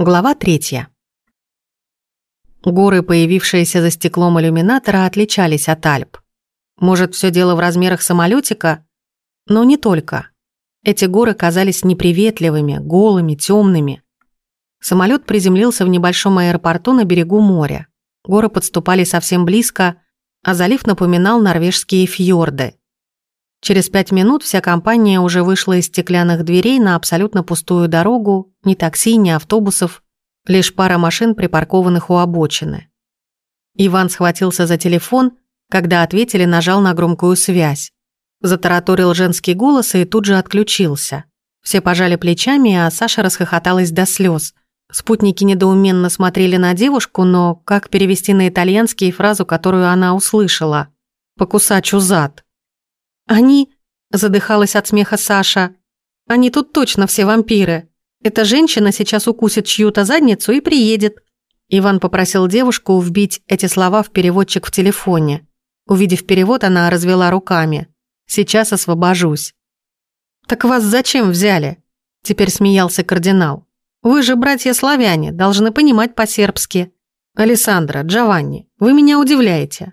Глава третья. Горы, появившиеся за стеклом иллюминатора, отличались от Альп. Может, все дело в размерах самолетика? Но не только. Эти горы казались неприветливыми, голыми, темными. Самолет приземлился в небольшом аэропорту на берегу моря. Горы подступали совсем близко, а залив напоминал норвежские фьорды. Через пять минут вся компания уже вышла из стеклянных дверей на абсолютно пустую дорогу, ни такси, ни автобусов, лишь пара машин, припаркованных у обочины. Иван схватился за телефон, когда ответили, нажал на громкую связь. Затараторил женский голос и тут же отключился. Все пожали плечами, а Саша расхохоталась до слез. Спутники недоуменно смотрели на девушку, но как перевести на итальянский фразу, которую она услышала? «Покусачу зад». «Они...» — задыхалась от смеха Саша. «Они тут точно все вампиры. Эта женщина сейчас укусит чью-то задницу и приедет». Иван попросил девушку вбить эти слова в переводчик в телефоне. Увидев перевод, она развела руками. «Сейчас освобожусь». «Так вас зачем взяли?» Теперь смеялся кардинал. «Вы же братья-славяне, должны понимать по-сербски». «Алессандра, Джованни, вы меня удивляете».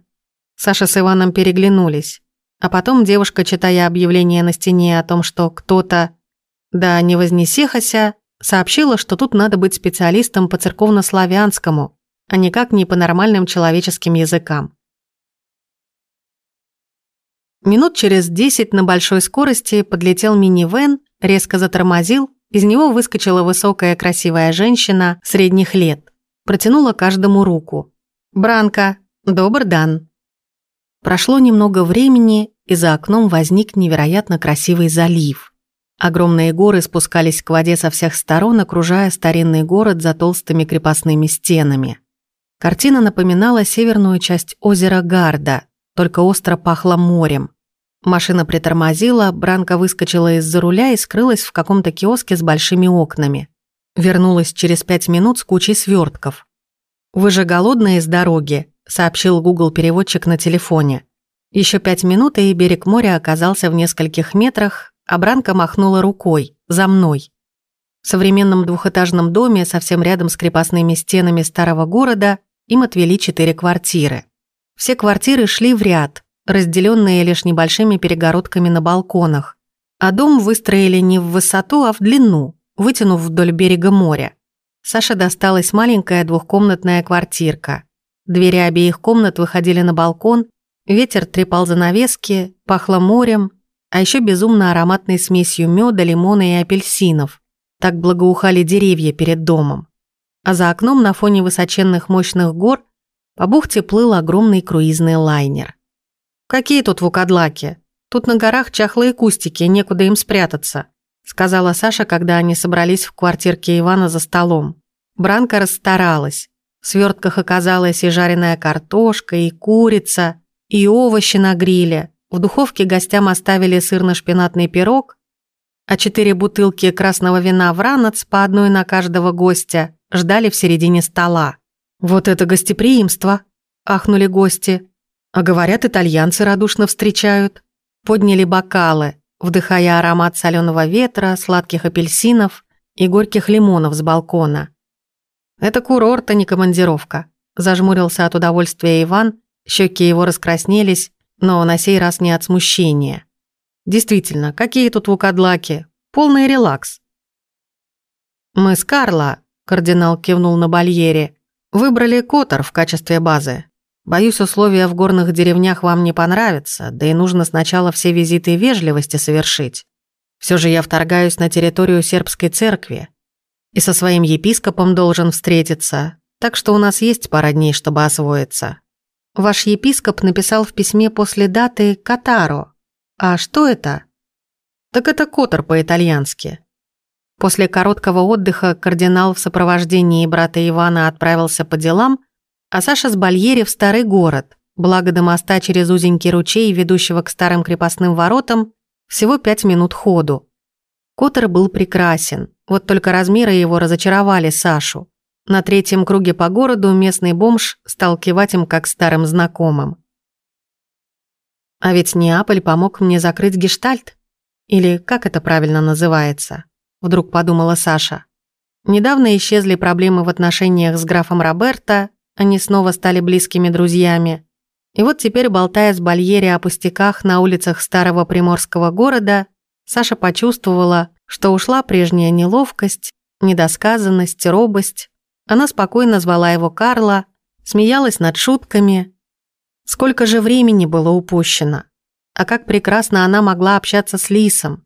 Саша с Иваном переглянулись. А потом девушка, читая объявление на стене о том, что кто-то, да не вознесехася, сообщила, что тут надо быть специалистом по церковно-славянскому, а никак не по нормальным человеческим языкам. Минут через десять на большой скорости подлетел минивэн, резко затормозил, из него выскочила высокая красивая женщина средних лет, протянула каждому руку. «Бранка, добр дан». Прошло немного времени, и за окном возник невероятно красивый залив. Огромные горы спускались к воде со всех сторон, окружая старинный город за толстыми крепостными стенами. Картина напоминала северную часть озера Гарда, только остро пахло морем. Машина притормозила, Бранка выскочила из-за руля и скрылась в каком-то киоске с большими окнами. Вернулась через пять минут с кучей свертков. «Вы же голодные с дороги», сообщил Google-переводчик на телефоне. Еще пять минут, и берег моря оказался в нескольких метрах, а Бранка махнула рукой. «За мной». В современном двухэтажном доме, совсем рядом с крепостными стенами старого города, им отвели четыре квартиры. Все квартиры шли в ряд, разделенные лишь небольшими перегородками на балконах, а дом выстроили не в высоту, а в длину, вытянув вдоль берега моря. Саше досталась маленькая двухкомнатная квартирка. Двери обеих комнат выходили на балкон, ветер трепал занавески, пахло морем, а еще безумно ароматной смесью меда, лимона и апельсинов. Так благоухали деревья перед домом. А за окном на фоне высоченных мощных гор по бухте плыл огромный круизный лайнер. «Какие тут вукадлаки? Тут на горах чахлые кустики, некуда им спрятаться», сказала Саша, когда они собрались в квартирке Ивана за столом. Бранка расстаралась. В свертках оказалась и жареная картошка, и курица, и овощи на гриле. В духовке гостям оставили сырно-шпинатный пирог, а четыре бутылки красного вина в ранец по одной на каждого гостя ждали в середине стола. «Вот это гостеприимство!» – ахнули гости. А говорят, итальянцы радушно встречают. Подняли бокалы, вдыхая аромат соленого ветра, сладких апельсинов и горьких лимонов с балкона. «Это курорт, а не командировка», – зажмурился от удовольствия Иван, щеки его раскраснелись, но на сей раз не от смущения. «Действительно, какие тут вукадлаки? Полный релакс». «Мы с Карло», – кардинал кивнул на барьере, – «выбрали Котор в качестве базы. Боюсь, условия в горных деревнях вам не понравятся, да и нужно сначала все визиты вежливости совершить. Все же я вторгаюсь на территорию сербской церкви, и со своим епископом должен встретиться, так что у нас есть пара дней, чтобы освоиться. Ваш епископ написал в письме после даты «Катаро». А что это? Так это Котор по-итальянски. После короткого отдыха кардинал в сопровождении брата Ивана отправился по делам, а Саша с Бальери в старый город, благо до моста через узенький ручей, ведущего к старым крепостным воротам, всего пять минут ходу. Котор был прекрасен, вот только размеры его разочаровали Сашу. На третьем круге по городу местный бомж стал кивать им как старым знакомым. А ведь Неаполь помог мне закрыть гештальт. Или как это правильно называется? Вдруг подумала Саша. Недавно исчезли проблемы в отношениях с графом Роберто, они снова стали близкими друзьями. И вот теперь, болтая с Бальери о пустяках на улицах старого приморского города, Саша почувствовала, что ушла прежняя неловкость, недосказанность, робость. Она спокойно звала его Карла, смеялась над шутками. Сколько же времени было упущено. А как прекрасно она могла общаться с Лисом.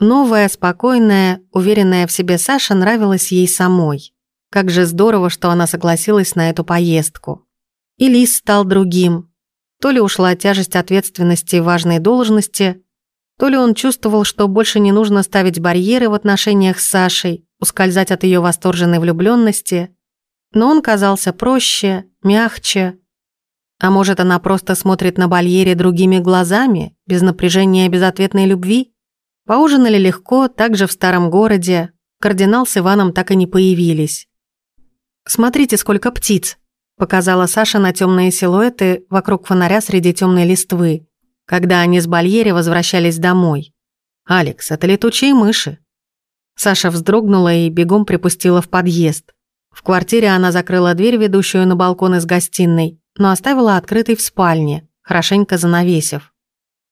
Новая, спокойная, уверенная в себе Саша нравилась ей самой. Как же здорово, что она согласилась на эту поездку. И Лис стал другим. То ли ушла тяжесть ответственности и важной должности, то ли он чувствовал, что больше не нужно ставить барьеры в отношениях с Сашей, ускользать от ее восторженной влюбленности, но он казался проще, мягче. А может, она просто смотрит на барьере другими глазами, без напряжения и безответной любви? Поужинали легко, также в старом городе. Кардинал с Иваном так и не появились. «Смотрите, сколько птиц!» показала Саша на темные силуэты вокруг фонаря среди темной листвы, когда они с Бальери возвращались домой. «Алекс, это летучие мыши». Саша вздрогнула и бегом припустила в подъезд. В квартире она закрыла дверь, ведущую на балкон из гостиной, но оставила открытой в спальне, хорошенько занавесив.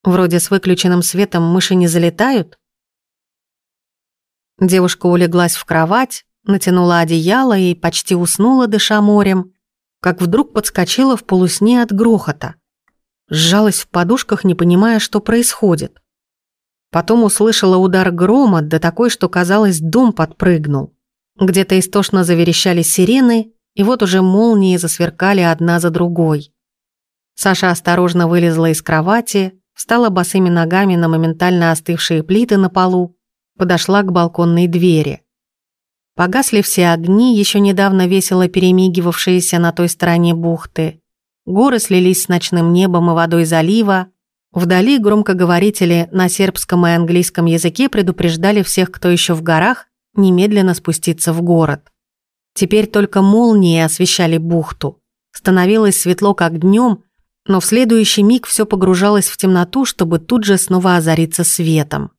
Вроде с выключенным светом мыши не залетают. Девушка улеглась в кровать, натянула одеяло и почти уснула, дыша морем, как вдруг подскочила в полусне от грохота. Сжалась в подушках, не понимая, что происходит. Потом услышала удар грома, да такой, что, казалось, дом подпрыгнул. Где-то истошно заверещали сирены, и вот уже молнии засверкали одна за другой. Саша осторожно вылезла из кровати, встала босыми ногами на моментально остывшие плиты на полу, подошла к балконной двери. Погасли все огни, еще недавно весело перемигивавшиеся на той стороне бухты. Горы слились с ночным небом и водой залива. Вдали громкоговорители на сербском и английском языке предупреждали всех, кто еще в горах, немедленно спуститься в город. Теперь только молнии освещали бухту. Становилось светло, как днем, но в следующий миг все погружалось в темноту, чтобы тут же снова озариться светом.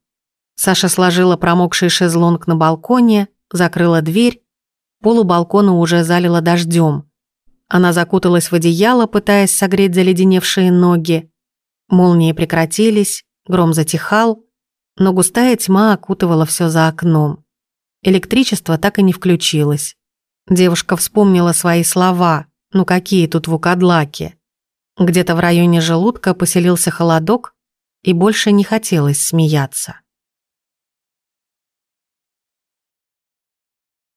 Саша сложила промокший шезлонг на балконе, закрыла дверь, полу балкона уже залило дождем. Она закуталась в одеяло, пытаясь согреть заледеневшие ноги. Молнии прекратились, гром затихал, но густая тьма окутывала все за окном. Электричество так и не включилось. Девушка вспомнила свои слова, ну какие тут вукадлаки. Где-то в районе желудка поселился холодок, и больше не хотелось смеяться.